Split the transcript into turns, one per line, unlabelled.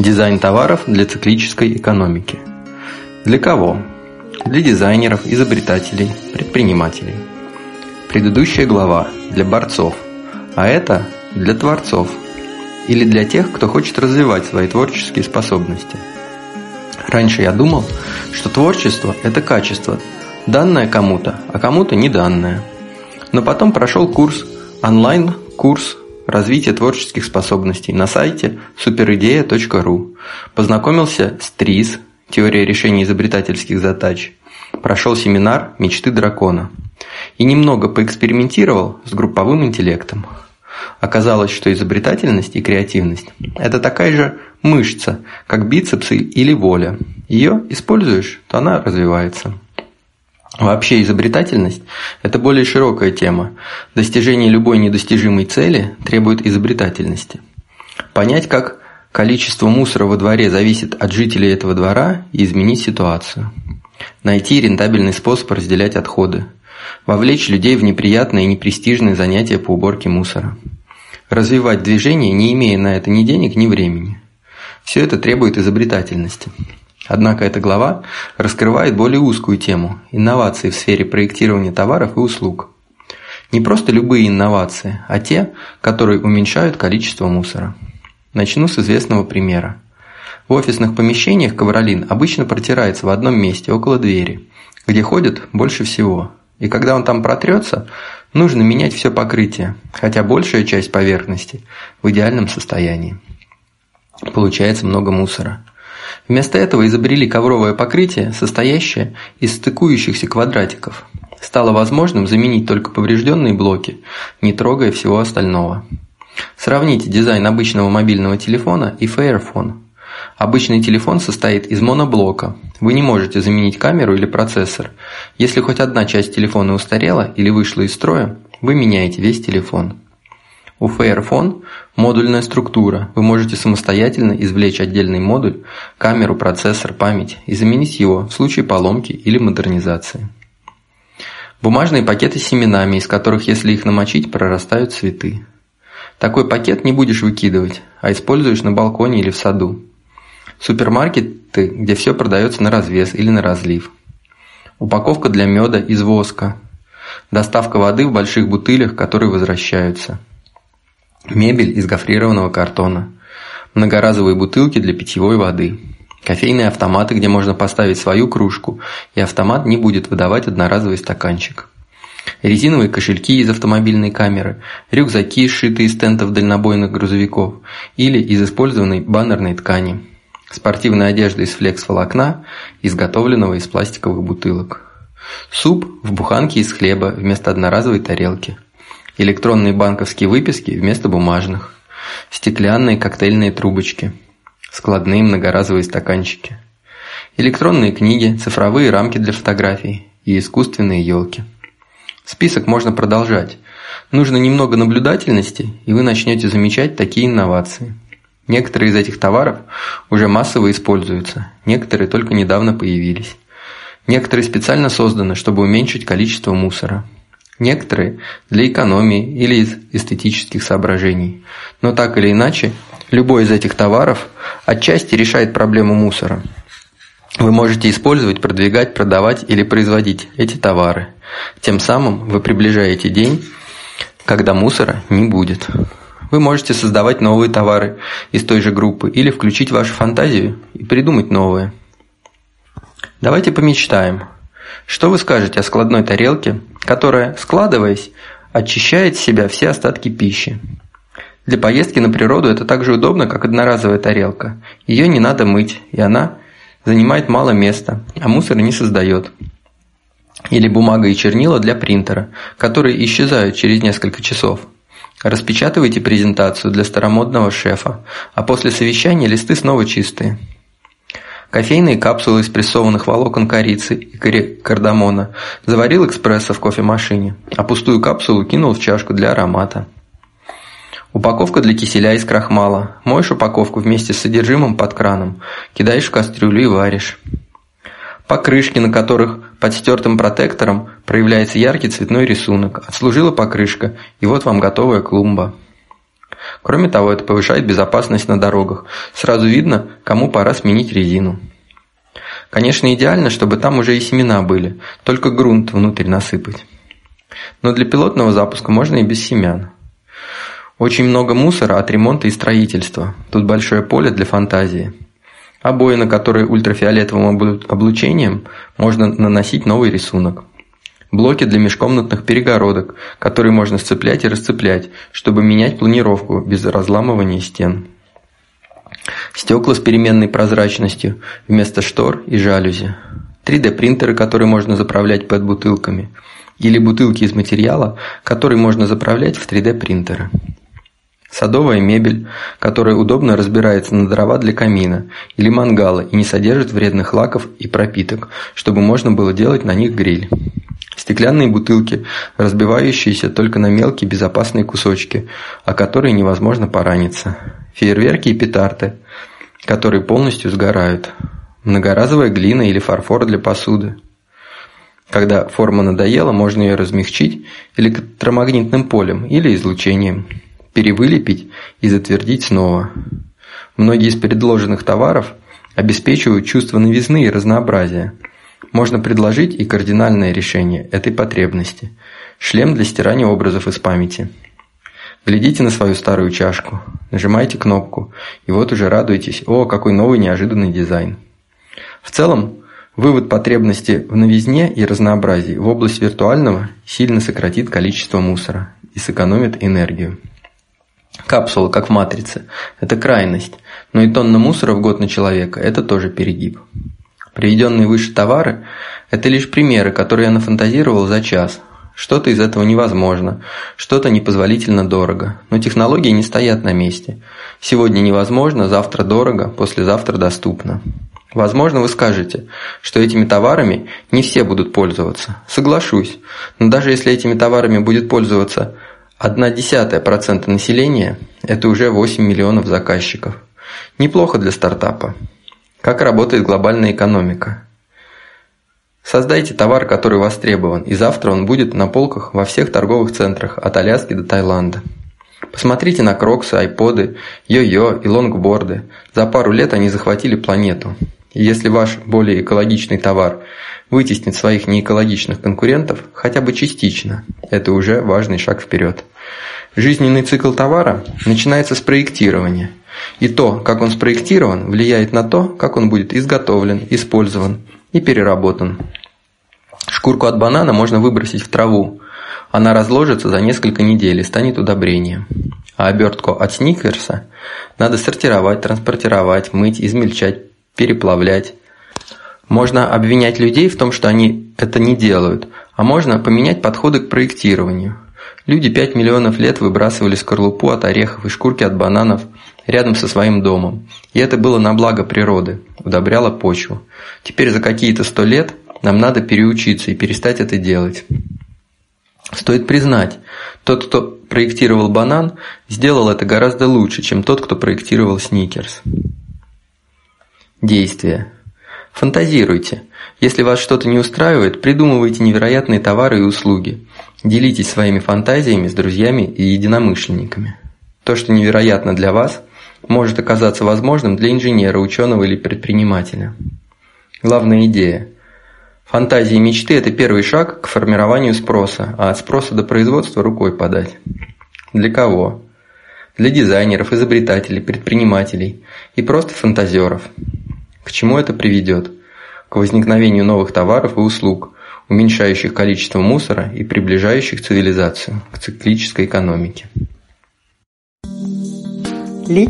Дизайн товаров для циклической экономики. Для кого? Для дизайнеров, изобретателей, предпринимателей. Предыдущая глава для борцов, а это для творцов или для тех, кто хочет развивать свои творческие способности. Раньше я думал, что творчество – это качество, данное кому-то, а кому-то не данное. Но потом прошел курс, онлайн-курс развития творческих способностей на сайте superidea.ru. Познакомился с ТРИЗ, теория решения изобретательских задач. Прошел семинар «Мечты дракона». И немного поэкспериментировал с групповым интеллектом. Оказалось, что изобретательность и креативность – это такая же мышца, как бицепсы или воля. Ее используешь, то она развивается. Вообще изобретательность – это более широкая тема. Достижение любой недостижимой цели требует изобретательности. Понять, как количество мусора во дворе зависит от жителей этого двора и изменить ситуацию. Найти рентабельный способ разделять отходы. Вовлечь людей в неприятные и непрестижные занятия по уборке мусора. Развивать движение, не имея на это ни денег, ни времени. Все это требует изобретательности. Однако эта глава раскрывает более узкую тему – инновации в сфере проектирования товаров и услуг. Не просто любые инновации, а те, которые уменьшают количество мусора. Начну с известного примера. В офисных помещениях ковролин обычно протирается в одном месте, около двери, где ходят больше всего. И когда он там протрется, нужно менять все покрытие, хотя большая часть поверхности в идеальном состоянии. Получается много мусора. Вместо этого изобрели ковровое покрытие, состоящее из стыкующихся квадратиков. Стало возможным заменить только поврежденные блоки, не трогая всего остального. Сравните дизайн обычного мобильного телефона и Fairphone. Обычный телефон состоит из моноблока. Вы не можете заменить камеру или процессор. Если хоть одна часть телефона устарела или вышла из строя, вы меняете весь телефон. У Fairphone модульная структура. Вы можете самостоятельно извлечь отдельный модуль, камеру, процессор, память и заменить его в случае поломки или модернизации. Бумажные пакеты с семенами, из которых, если их намочить, прорастают цветы. Такой пакет не будешь выкидывать, а используешь на балконе или в саду. Супермаркеты, где все продается на развес или на разлив. Упаковка для меда из воска. Доставка воды в больших бутылях, которые возвращаются. Мебель из гофрированного картона. Многоразовые бутылки для питьевой воды. Кофейные автоматы, где можно поставить свою кружку, и автомат не будет выдавать одноразовый стаканчик. Резиновые кошельки из автомобильной камеры, рюкзаки, сшитые из тентов дальнобойных грузовиков или из использованной баннерной ткани. Спортивная одежда из флекс-волокна, изготовленного из пластиковых бутылок. Суп в буханке из хлеба вместо одноразовой тарелки электронные банковские выписки вместо бумажных, стеклянные коктейльные трубочки, складные многоразовые стаканчики, электронные книги, цифровые рамки для фотографий и искусственные елки. Список можно продолжать. Нужно немного наблюдательности, и вы начнете замечать такие инновации. Некоторые из этих товаров уже массово используются, некоторые только недавно появились. Некоторые специально созданы, чтобы уменьшить количество мусора, некоторые для экономии или из эстетических соображений. Но так или иначе, любой из этих товаров отчасти решает проблему мусора. Вы можете использовать, продвигать, продавать или производить эти товары. Тем самым вы приближаете день, когда мусора не будет. Вы можете создавать новые товары из той же группы или включить вашу фантазию и придумать новые. Давайте помечтаем – что вы скажете о складной тарелке, которая, складываясь, очищает в себя все остатки пищи? Для поездки на природу это так же удобно, как одноразовая тарелка. Ее не надо мыть, и она занимает мало места, а мусор не создает. Или бумага и чернила для принтера, которые исчезают через несколько часов. Распечатывайте презентацию для старомодного шефа, а после совещания листы снова чистые. Кофейные капсулы из прессованных волокон корицы и кардамона заварил экспрессо в кофемашине, а пустую капсулу кинул в чашку для аромата. Упаковка для киселя из крахмала. Моешь упаковку вместе с содержимым под краном, кидаешь в кастрюлю и варишь. Покрышки, на которых под стертым протектором проявляется яркий цветной рисунок. Отслужила покрышка, и вот вам готовая клумба. Кроме того, это повышает безопасность на дорогах. Сразу видно, кому пора сменить резину. Конечно, идеально, чтобы там уже и семена были, только грунт внутрь насыпать. Но для пилотного запуска можно и без семян. Очень много мусора от ремонта и строительства. Тут большое поле для фантазии. Обои, на которые ультрафиолетовым облучением, можно наносить новый рисунок. Блоки для межкомнатных перегородок, которые можно сцеплять и расцеплять, чтобы менять планировку без разламывания стен. Стекла с переменной прозрачностью вместо штор и жалюзи. 3D-принтеры, которые можно заправлять под бутылками. Или бутылки из материала, который можно заправлять в 3D-принтеры. Садовая мебель, которая удобно разбирается на дрова для камина или мангала и не содержит вредных лаков и пропиток, чтобы можно было делать на них гриль. Стеклянные бутылки, разбивающиеся только на мелкие безопасные кусочки, о которые невозможно пораниться. Фейерверки и петарды, которые полностью сгорают. Многоразовая глина или фарфор для посуды. Когда форма надоела, можно ее размягчить электромагнитным полем или излучением перевылепить и затвердить снова. Многие из предложенных товаров обеспечивают чувство новизны и разнообразия. Можно предложить и кардинальное решение этой потребности – шлем для стирания образов из памяти. Глядите на свою старую чашку, нажимайте кнопку, и вот уже радуетесь, о, какой новый неожиданный дизайн. В целом, вывод потребности в новизне и разнообразии в область виртуального сильно сократит количество мусора и сэкономит энергию. Капсула, как в «Матрице» – это крайность, но и тонна мусора в год на человека – это тоже перегиб. Приведенные выше товары – это лишь примеры, которые я нафантазировал за час. Что-то из этого невозможно, что-то непозволительно дорого, но технологии не стоят на месте. Сегодня невозможно, завтра дорого, послезавтра доступно. Возможно, вы скажете, что этими товарами не все будут пользоваться. Соглашусь, но даже если этими товарами будет пользоваться – Одна десятая процента населения – это уже 8 миллионов заказчиков. Неплохо для стартапа. Как работает глобальная экономика? Создайте товар, который востребован, и завтра он будет на полках во всех торговых центрах от Аляски до Таиланда. Посмотрите на кроксы, айподы, йо-йо и лонгборды. За пару лет они захватили планету. И если ваш более экологичный товар вытеснит своих неэкологичных конкурентов хотя бы частично, это уже важный шаг вперед. Жизненный цикл товара начинается с проектирования. И то, как он спроектирован, влияет на то, как он будет изготовлен, использован и переработан. Шкурку от банана можно выбросить в траву. Она разложится за несколько недель и станет удобрением. А обертку от сникерса надо сортировать, транспортировать, мыть, измельчать, переплавлять. Можно обвинять людей в том, что они это не делают, а можно поменять подходы к проектированию – Люди пять миллионов лет выбрасывали скорлупу от орехов и шкурки от бананов рядом со своим домом. И это было на благо природы, удобряло почву. Теперь за какие-то сто лет нам надо переучиться и перестать это делать. Стоит признать, тот, кто проектировал банан, сделал это гораздо лучше, чем тот, кто проектировал сникерс. Действия. Фантазируйте. Если вас что-то не устраивает, придумывайте невероятные товары и услуги. Делитесь своими фантазиями с друзьями и единомышленниками. То, что невероятно для вас, может оказаться возможным для инженера, ученого или предпринимателя. Главная идея. Фантазии и мечты – это первый шаг к формированию спроса, а от спроса до производства рукой подать. Для кого? Для дизайнеров, изобретателей, предпринимателей и просто фантазеров. К чему это приведет? К возникновению новых товаров и услуг – уменьшающих количество мусора и приближающих цивилизацию к циклической экономике.